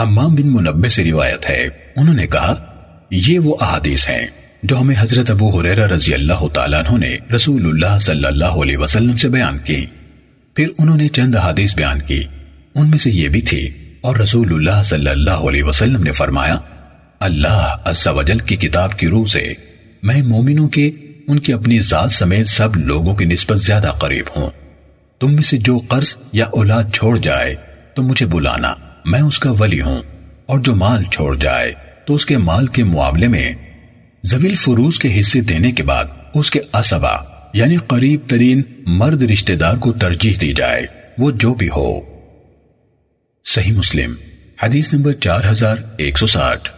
حمام بن منبع سے روایت ہے۔ انہوں نے کہا، یہ وہ احادیث ہیں جو ہمیں حضرت ابو حریرہ رضی اللہ تعالیٰ عنہ نے رسول اللہ صلی اللہ علیہ وسلم سے بیان کی۔ پھر انہوں نے چند احادیث بیان کی۔ ان میں سے یہ بھی تھی اور رسول اللہ صلی اللہ علیہ وسلم نے فرمایا، اللہ عز و جل کی کتاب کی روح سے میں مومنوں کے، ان کی اپنی ذات سمیت سب لوگوں کی نسبت زیادہ قریب ہوں۔ تم میں سے جو قرض یا اولاد چھوڑ جائے تو مجھے بلانا۔ میں اس کا ولی ہوں اور جو مال چھوڑ جائے تو اس کے مال کے معاملے میں زویل فروز کے حصے دینے کے بعد اس کے اسبا یعنی قریب ترین مرد رشتہ دار کو ترجیح دی جائے، وہ جو بھی ہو۔ صحیح مسلم، حدیث نمبر چار ہزار ایک سو ساٹھ۔